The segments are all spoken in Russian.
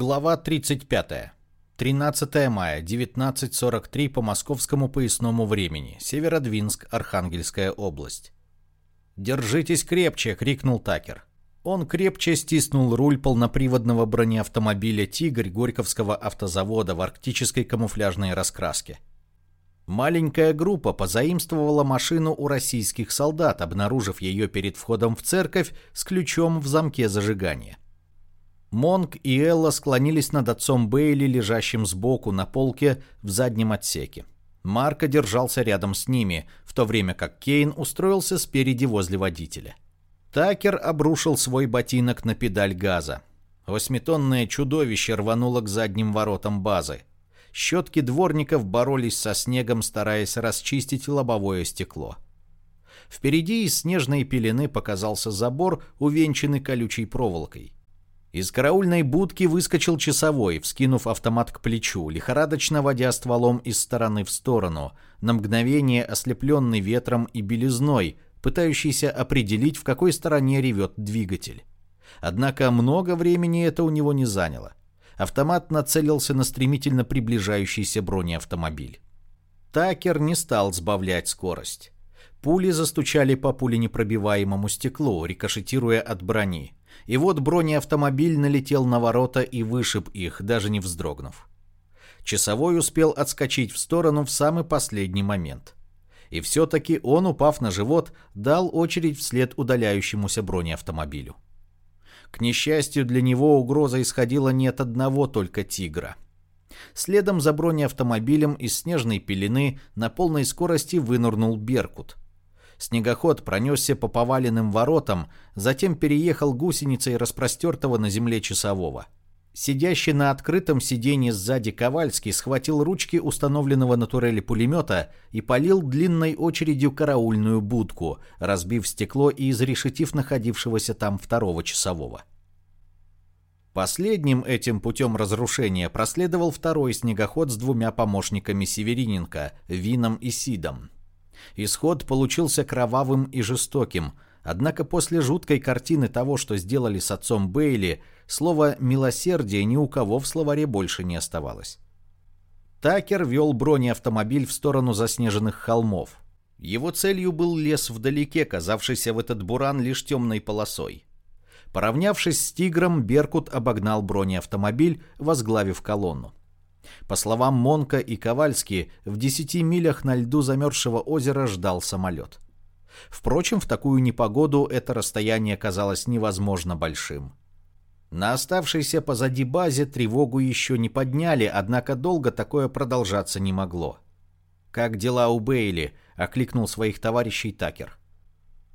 Глава 35. 13 мая, 19.43 по московскому поясному времени. Северодвинск, Архангельская область. «Держитесь крепче!» — крикнул Такер. Он крепче стиснул руль полноприводного бронеавтомобиля «Тигрь» Горьковского автозавода в арктической камуфляжной раскраске. Маленькая группа позаимствовала машину у российских солдат, обнаружив ее перед входом в церковь с ключом в замке зажигания. Монг и Элла склонились над отцом Бейли, лежащим сбоку на полке в заднем отсеке. Марко держался рядом с ними, в то время как Кейн устроился спереди возле водителя. Такер обрушил свой ботинок на педаль газа. Восьмитонное чудовище рвануло к задним воротам базы. Щетки дворников боролись со снегом, стараясь расчистить лобовое стекло. Впереди из снежной пелены показался забор, увенчанный колючей проволокой. Из караульной будки выскочил часовой, вскинув автомат к плечу, лихорадочно водя стволом из стороны в сторону, на мгновение ослепленный ветром и белизной, пытающийся определить, в какой стороне ревет двигатель. Однако много времени это у него не заняло. Автомат нацелился на стремительно приближающийся бронеавтомобиль. Такер не стал сбавлять скорость. Пули застучали по пуленепробиваемому стеклу, рикошетируя от брони. И вот бронеавтомобиль налетел на ворота и вышиб их, даже не вздрогнув. Часовой успел отскочить в сторону в самый последний момент. И все-таки он, упав на живот, дал очередь вслед удаляющемуся бронеавтомобилю. К несчастью для него угроза исходила не от одного только «Тигра». Следом за бронеавтомобилем из снежной пелены на полной скорости вынырнул «Беркут», Снегоход пронесся по поваленным воротам, затем переехал гусеницей распростертого на земле часового. Сидящий на открытом сиденье сзади Ковальский схватил ручки установленного на турели пулемета и полил длинной очередью караульную будку, разбив стекло и изрешетив находившегося там второго часового. Последним этим путем разрушения проследовал второй снегоход с двумя помощниками Севериненко, Вином и Сидом. Исход получился кровавым и жестоким, однако после жуткой картины того, что сделали с отцом Бейли, слово «милосердие» ни у кого в словаре больше не оставалось. Такер вел бронеавтомобиль в сторону заснеженных холмов. Его целью был лес вдалеке, казавшийся в этот буран лишь темной полосой. Поравнявшись с «Тигром», Беркут обогнал бронеавтомобиль, возглавив колонну. По словам Монка и Ковальски, в 10 милях на льду замерзшего озера ждал самолет. Впрочем, в такую непогоду это расстояние казалось невозможно большим. На оставшейся позади базе тревогу еще не подняли, однако долго такое продолжаться не могло. «Как дела у Бейли?» — окликнул своих товарищей Такер.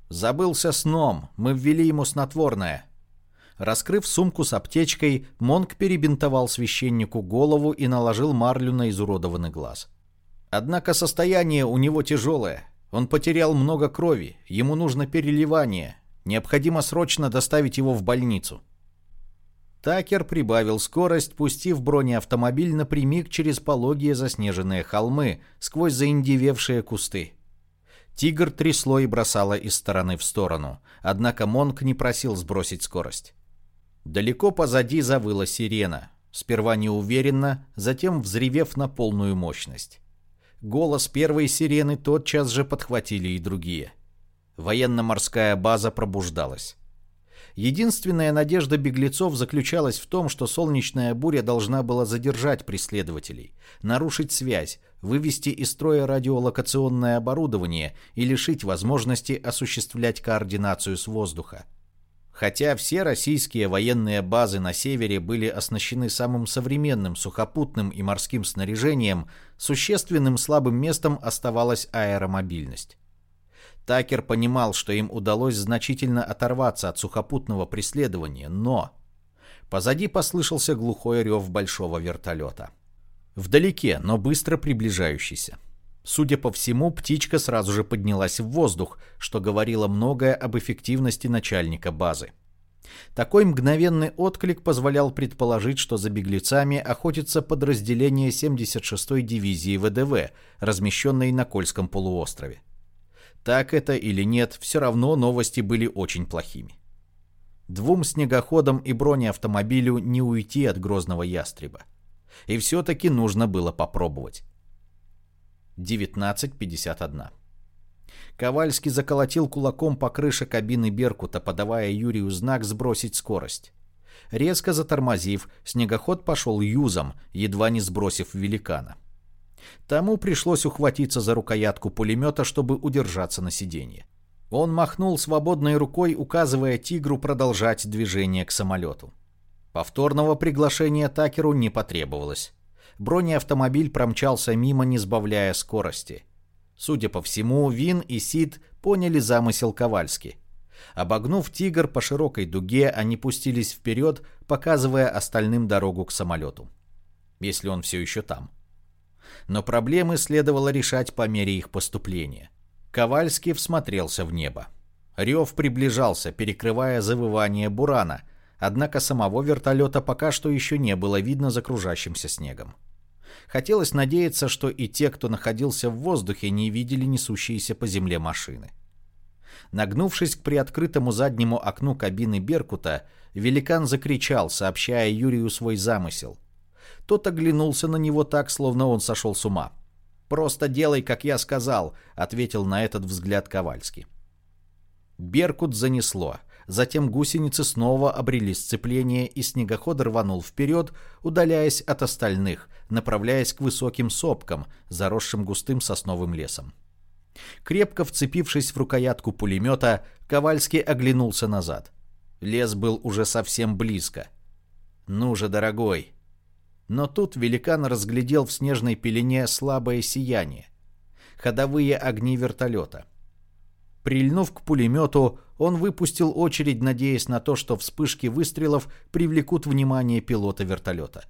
«Забылся сном. Мы ввели ему снотворное. Раскрыв сумку с аптечкой, Монк перебинтовал священнику голову и наложил марлю на изуродованный глаз. Однако состояние у него тяжелое. Он потерял много крови, ему нужно переливание. Необходимо срочно доставить его в больницу. Такер прибавил скорость, пустив бронеавтомобиль напрямик через пологие заснеженные холмы, сквозь заиндевевшие кусты. Тигр трясло и бросало из стороны в сторону, однако Монк не просил сбросить скорость. Далеко позади завыла сирена, сперва неуверенно, затем взревев на полную мощность. Голос первой сирены тотчас же подхватили и другие. Военно-морская база пробуждалась. Единственная надежда беглецов заключалась в том, что солнечная буря должна была задержать преследователей, нарушить связь, вывести из строя радиолокационное оборудование и лишить возможности осуществлять координацию с воздуха. Хотя все российские военные базы на севере были оснащены самым современным сухопутным и морским снаряжением, существенным слабым местом оставалась аэромобильность. Такер понимал, что им удалось значительно оторваться от сухопутного преследования, но... Позади послышался глухой рев большого вертолета. Вдалеке, но быстро приближающийся. Судя по всему, птичка сразу же поднялась в воздух, что говорило многое об эффективности начальника базы. Такой мгновенный отклик позволял предположить, что за беглецами охотится подразделение 76-й дивизии ВДВ, размещенной на Кольском полуострове. Так это или нет, все равно новости были очень плохими. Двум снегоходам и бронеавтомобилю не уйти от грозного ястреба. И все-таки нужно было попробовать. 19.51. Ковальский заколотил кулаком по крыше кабины Беркута, подавая Юрию знак сбросить скорость. Резко затормозив, снегоход пошел юзом, едва не сбросив великана. Тому пришлось ухватиться за рукоятку пулемета, чтобы удержаться на сиденье. Он махнул свободной рукой, указывая тигру продолжать движение к самолету. Повторного приглашения Такеру не потребовалось. Бронеавтомобиль промчался мимо, не сбавляя скорости. Судя по всему, Вин и Сид поняли замысел Ковальски. Обогнув «Тигр» по широкой дуге, они пустились вперед, показывая остальным дорогу к самолету. Если он все еще там. Но проблемы следовало решать по мере их поступления. Ковальский всмотрелся в небо. Рев приближался, перекрывая завывание бурана, однако самого вертолета пока что еще не было видно за кружащимся снегом. Хотелось надеяться, что и те, кто находился в воздухе, не видели несущиеся по земле машины. Нагнувшись к приоткрытому заднему окну кабины Беркута, великан закричал, сообщая Юрию свой замысел. Тот оглянулся на него так, словно он сошел с ума. «Просто делай, как я сказал», — ответил на этот взгляд Ковальский. Беркут занесло. Затем гусеницы снова обрели сцепление, и снегоход рванул вперед, удаляясь от остальных, направляясь к высоким сопкам, заросшим густым сосновым лесом. Крепко вцепившись в рукоятку пулемета, Ковальский оглянулся назад. Лес был уже совсем близко. «Ну же, дорогой!» Но тут великан разглядел в снежной пелене слабое сияние. Ходовые огни вертолета. Прильнув к пулемету, он выпустил очередь, надеясь на то, что вспышки выстрелов привлекут внимание пилота вертолета.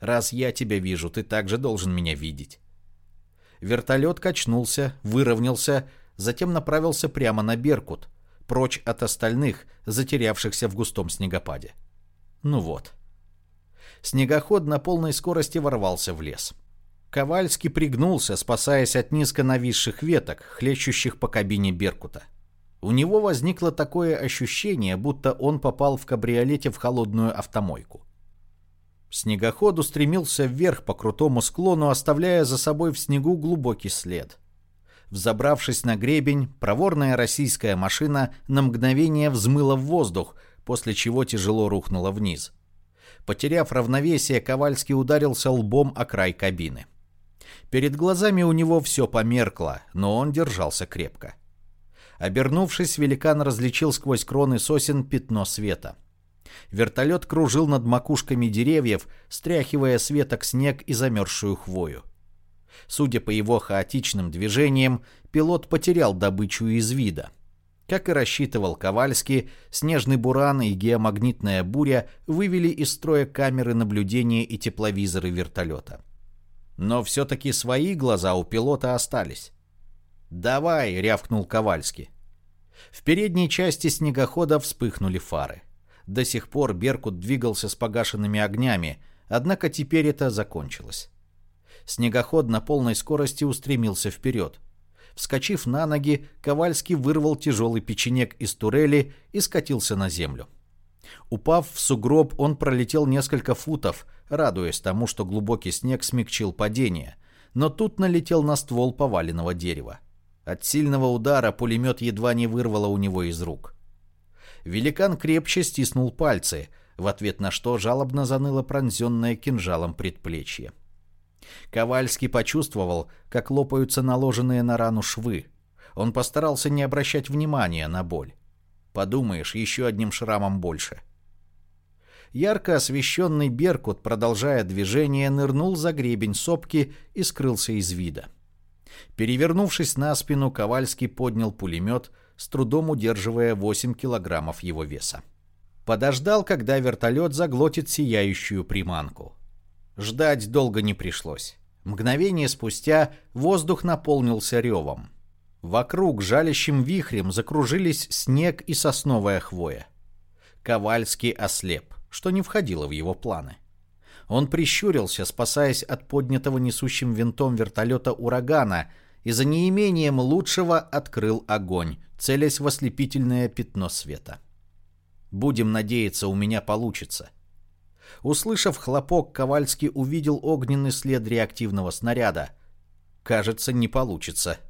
«Раз я тебя вижу, ты также должен меня видеть». Вертолет качнулся, выровнялся, затем направился прямо на Беркут, прочь от остальных, затерявшихся в густом снегопаде. Ну вот. Снегоход на полной скорости ворвался в лес. Ковальский пригнулся, спасаясь от низко нависших веток, хлещущих по кабине Беркута. У него возникло такое ощущение, будто он попал в кабриолете в холодную автомойку. Снегоход устремился вверх по крутому склону, оставляя за собой в снегу глубокий след. Взобравшись на гребень, проворная российская машина на мгновение взмыла в воздух, после чего тяжело рухнула вниз. Потеряв равновесие, Ковальский ударился лбом о край кабины. Перед глазами у него все померкло, но он держался крепко. Обернувшись, великан различил сквозь кроны сосен пятно света. Вертолет кружил над макушками деревьев, стряхивая с веток снег и замерзшую хвою. Судя по его хаотичным движениям, пилот потерял добычу из вида. Как и рассчитывал Ковальский, снежный буран и геомагнитная буря вывели из строя камеры наблюдения и тепловизоры вертолета. Но все-таки свои глаза у пилота остались. «Давай!» — рявкнул Ковальский. В передней части снегохода вспыхнули фары. До сих пор Беркут двигался с погашенными огнями, однако теперь это закончилось. Снегоход на полной скорости устремился вперед. Вскочив на ноги, Ковальский вырвал тяжелый печенек из турели и скатился на землю. Упав в сугроб, он пролетел несколько футов, радуясь тому, что глубокий снег смягчил падение, но тут налетел на ствол поваленного дерева. От сильного удара пулемет едва не вырвало у него из рук. Великан крепче стиснул пальцы, в ответ на что жалобно заныло пронзенное кинжалом предплечье. Ковальский почувствовал, как лопаются наложенные на рану швы. Он постарался не обращать внимания на боль. Подумаешь, еще одним шрамом больше. Ярко освещенный Беркут, продолжая движение, нырнул за гребень сопки и скрылся из вида. Перевернувшись на спину, Ковальский поднял пулемет, с трудом удерживая 8 килограммов его веса. Подождал, когда вертолет заглотит сияющую приманку. Ждать долго не пришлось. Мгновение спустя воздух наполнился ревом. Вокруг жалящим вихрем закружились снег и сосновая хвоя. Ковальский ослеп, что не входило в его планы. Он прищурился, спасаясь от поднятого несущим винтом вертолета урагана, и за неимением лучшего открыл огонь, целясь в ослепительное пятно света. Будем надеяться, у меня получится. Услышав хлопок, Ковальский увидел огненный след реактивного снаряда. Кажется, не получится.